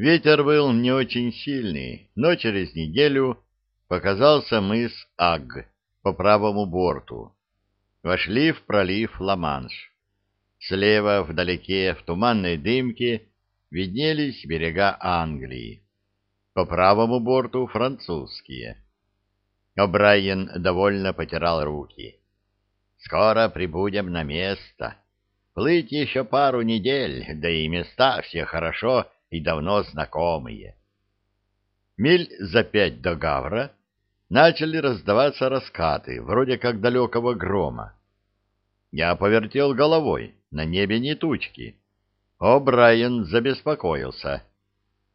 Ветер был не очень сильный, но через неделю показался мыс Аг по правому борту. Вошли в пролив Ла-Манш. Слева, вдалеке, в туманной дымке, виднелись берега Англии. По правому борту французские. О'Брайен довольно потирал руки. «Скоро прибудем на место. Плыть еще пару недель, да и места все хорошо и давно знакомые». Миль за пять до Гавра начали раздаваться раскаты, вроде как далекого грома. Я повертел головой, на небе не тучки. О'Брайен забеспокоился.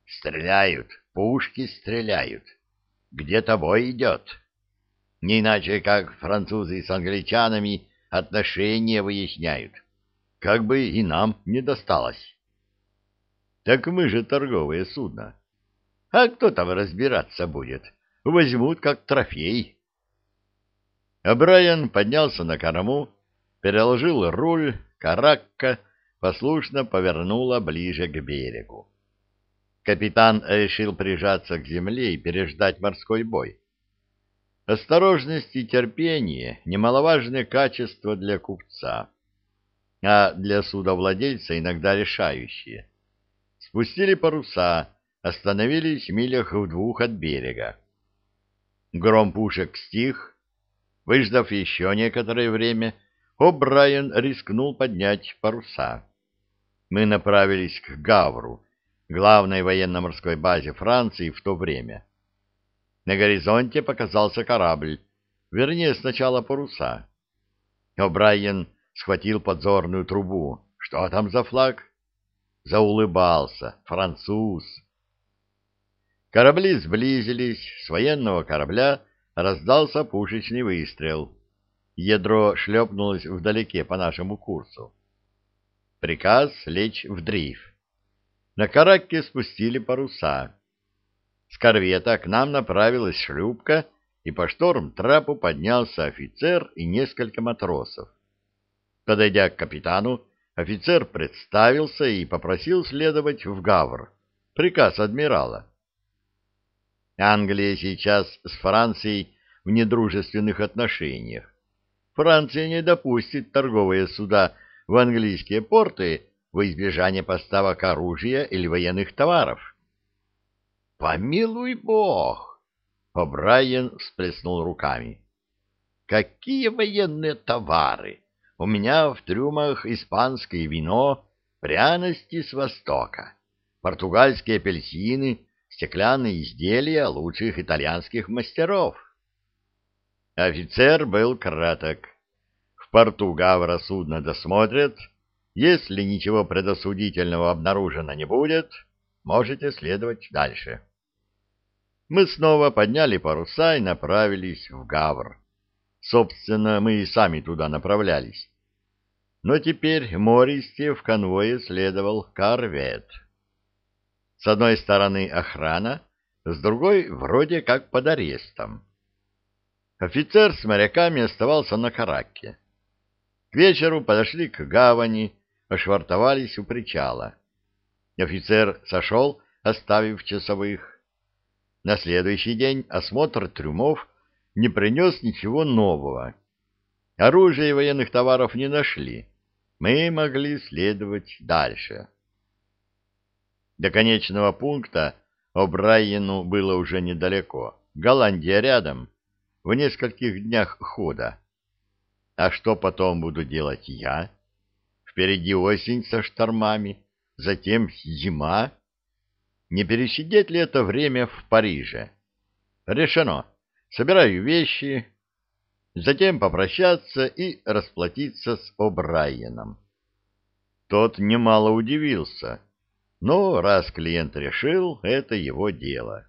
«Стреляют, пушки стреляют. Где-то бой идет». Не иначе, как французы с англичанами отношения выясняют. Как бы и нам не досталось. Так мы же торговые судна. А кто там разбираться будет? Возьмут как трофей. А Брайан поднялся на корму, переложил руль, каракка послушно повернула ближе к берегу. Капитан решил прижаться к земле и переждать морской бой. Осторожность и терпение — немаловажное качество для купца, а для судовладельца иногда решающие. Спустили паруса, остановились в милях в двух от берега. Гром пушек стих. Выждав еще некоторое время, О'Брайен рискнул поднять паруса. Мы направились к Гавру, главной военно-морской базе Франции в то время. На горизонте показался корабль, вернее, сначала паруса. О'Брайен схватил подзорную трубу. Что там за флаг? Заулыбался. Француз. Корабли сблизились, с военного корабля раздался пушечный выстрел. Ядро шлепнулось вдалеке по нашему курсу. Приказ лечь в дрейф. На караке спустили паруса. С корвета к нам направилась шлюпка, и по шторм-трапу поднялся офицер и несколько матросов. Подойдя к капитану, офицер представился и попросил следовать в Гавр. Приказ адмирала. Англия сейчас с Францией в недружественных отношениях. Франция не допустит торговые суда в английские порты во избежание поставок оружия или военных товаров. Помилуй бог! О'Брайен всплеснул руками. Какие военные товары! У меня в трюмах испанское вино, пряности с Востока, португальские апельсины, стеклянные изделия лучших итальянских мастеров. Офицер был краток. В порту Гавра судно досмотрят. Если ничего предосудительного обнаружено не будет, можете следовать дальше. Мы снова подняли паруса и направились в Гавр. Собственно, мы и сами туда направлялись. Но теперь мористе в конвое следовал корвет. С одной стороны охрана, с другой вроде как под арестом. Офицер с моряками оставался на караке. К вечеру подошли к гавани, ошвартовались у причала. Офицер сошел, оставив часовых. На следующий день осмотр трюмов не принес ничего нового. Оружия и военных товаров не нашли. Мы могли следовать дальше. До конечного пункта О'Брайену было уже недалеко. Голландия рядом, в нескольких днях хода. А что потом буду делать я? Впереди осень со штормами затем зима. Не пересидеть ли это время в Париже? Решено. Собираю вещи, затем попрощаться и расплатиться с О'Брайеном. Тот немало удивился, но раз клиент решил, это его дело.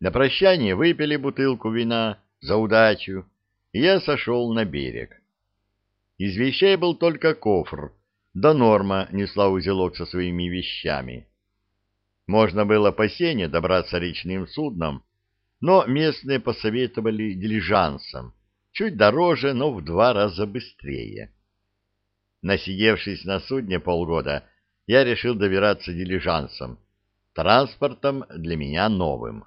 На прощание выпили бутылку вина за удачу, и я сошел на берег. Из вещей был только кофр да Норма несла узелок со своими вещами. Можно было по сене добраться речным судном, но местные посоветовали дилижансом, чуть дороже, но в два раза быстрее. Насидевшись на судне полгода, я решил добираться дилижансом. транспортом для меня новым.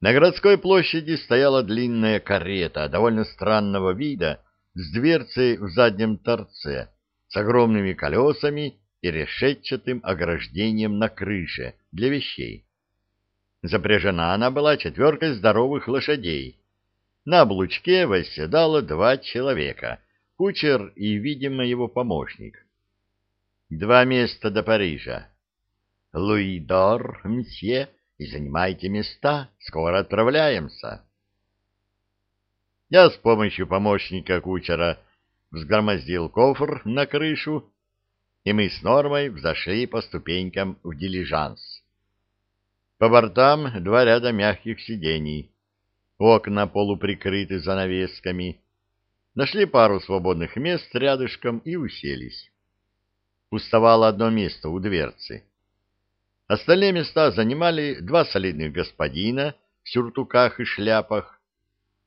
На городской площади стояла длинная карета довольно странного вида с дверцей в заднем торце, с огромными колесами и решетчатым ограждением на крыше для вещей. Запряжена она была четверкой здоровых лошадей. На облучке восседало два человека, кучер и, видимо, его помощник. Два места до Парижа. Луи Дор, мсье, и занимайте места, скоро отправляемся. Я с помощью помощника кучера взгромоздил кофр на крышу, и мы с Нормой взошли по ступенькам в дилижанс. По бортам два ряда мягких сидений, окна полуприкрыты занавесками. Нашли пару свободных мест рядышком и уселись. Пустовало одно место у дверцы. Остальные места занимали два солидных господина в сюртуках и шляпах,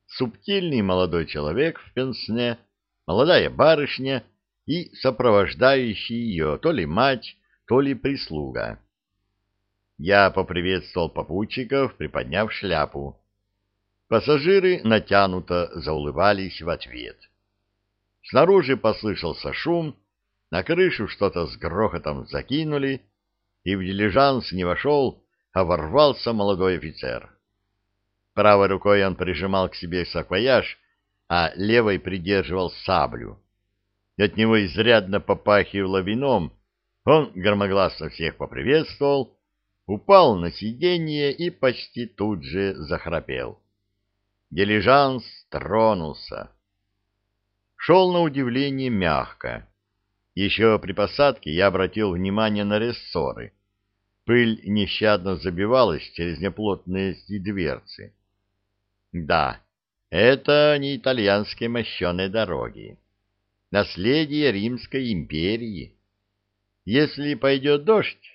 субтильный молодой человек в пенсне, молодая барышня и сопровождающий ее то ли мать, то ли прислуга. Я поприветствовал попутчиков, приподняв шляпу. Пассажиры натянуто заулыбались в ответ. Снаружи послышался шум, на крышу что-то с грохотом закинули, и в дилижанс не вошел, а ворвался молодой офицер. Правой рукой он прижимал к себе саквояж, а левой придерживал саблю. От него изрядно попахивало вином, он громогласно всех поприветствовал, упал на сиденье и почти тут же захрапел. Дилижанс тронулся. Шел на удивление мягко. Еще при посадке я обратил внимание на рессоры. Пыль нещадно забивалась через неплотные дверцы. Да, это не итальянские мощеные дороги. Наследие Римской империи. Если пойдет дождь,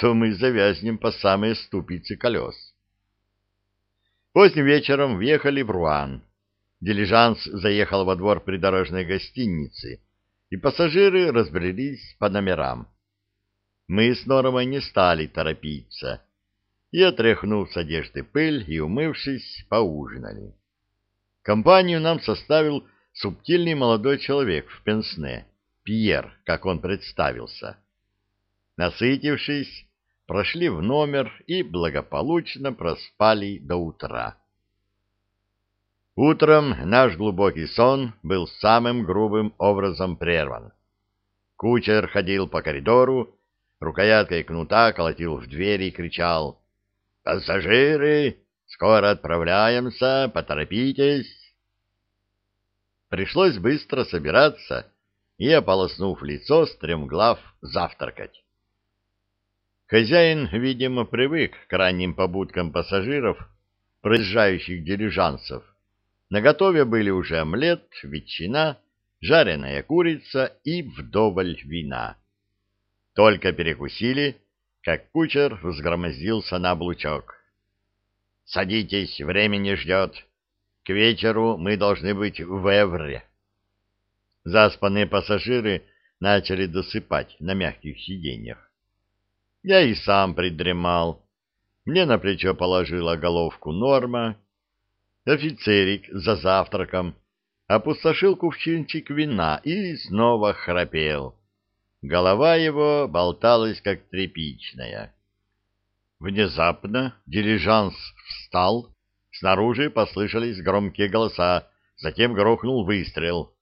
то мы завязнем по самые ступицы колес. Поздним вечером въехали в Руан. Дилижанс заехал во двор придорожной гостиницы, и пассажиры разбрелись по номерам. Мы с Нормой не стали торопиться, и, отряхнув с одежды пыль и умывшись, поужинали. Компанию нам составил субтильный молодой человек в пенсне, Пьер, как он представился. Насытившись, прошли в номер и благополучно проспали до утра. Утром наш глубокий сон был самым грубым образом прерван. Кучер ходил по коридору, рукояткой кнута колотил в двери и кричал «Пассажиры, скоро отправляемся, поторопитесь!» Пришлось быстро собираться и, ополоснув лицо, стремглав завтракать. Хозяин, видимо, привык к ранним побудкам пассажиров, проезжающих дилижансов. Наготове были уже омлет, ветчина, жареная курица и вдоволь вина. Только перекусили, как кучер взгромоздился на облучок. — Садитесь, время не ждет. К вечеру мы должны быть в Эвре. Заспанные пассажиры начали досыпать на мягких сиденьях. Я и сам придремал. Мне на плечо положила головку Норма. Офицерик за завтраком опустошил кувшинчик вина и снова храпел. Голова его болталась, как тряпичная. Внезапно дилижанс встал, снаружи послышались громкие голоса, затем грохнул выстрел.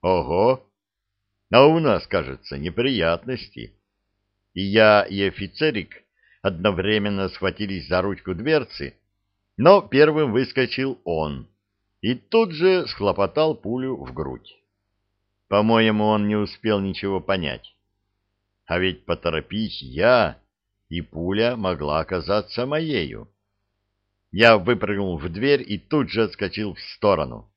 Ого! А у нас, кажется, неприятности и я, и офицерик одновременно схватились за ручку дверцы, но первым выскочил он и тут же схлопотал пулю в грудь. По-моему, он не успел ничего понять. А ведь поторопись я, и пуля могла оказаться моею. Я выпрыгнул в дверь и тут же отскочил в сторону.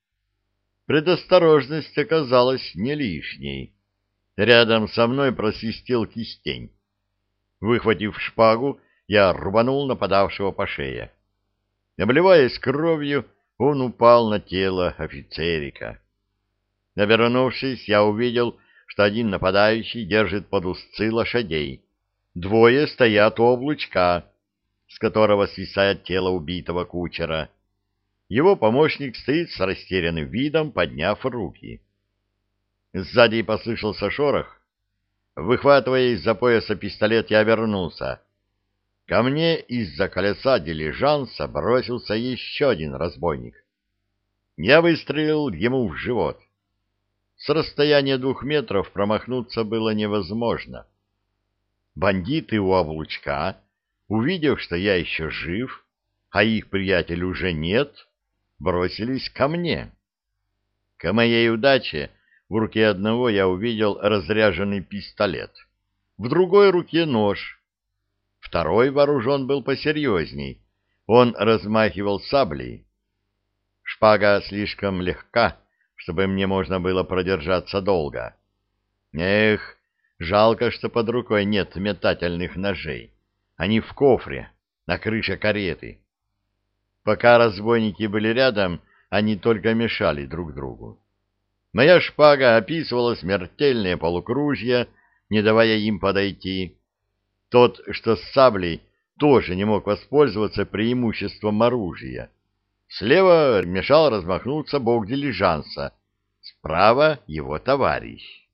Предосторожность оказалась не лишней. Рядом со мной просвистел кистень. Выхватив шпагу, я рубанул нападавшего по шее. Обливаясь кровью, он упал на тело офицерика. Обернувшись, я увидел, что один нападающий держит под узцы лошадей, Двое стоят у облучка, с которого свисает тело убитого кучера. Его помощник стоит с растерянным видом, подняв руки. Сзади послышался шорох. Выхватывая из-за пояса пистолет, я вернулся. Ко мне из-за колеса дилижанса бросился еще один разбойник. Я выстрелил ему в живот. С расстояния двух метров промахнуться было невозможно. Бандиты у облучка, увидев, что я еще жив, а их приятель уже нет, бросились ко мне. К моей удаче в руке одного я увидел разряженный пистолет, в другой руке нож. Второй вооружен был посерьезней. Он размахивал саблей. Шпага слишком легка, чтобы мне можно было продержаться долго. Эх, жалко, что под рукой нет метательных ножей. Они в кофре, на крыше кареты. Пока разбойники были рядом, они только мешали друг другу. Моя шпага описывала смертельные полукружья, не давая им подойти. Тот, что с саблей, тоже не мог воспользоваться преимуществом оружия. Слева мешал размахнуться бог дилижанса, справа его товарищ.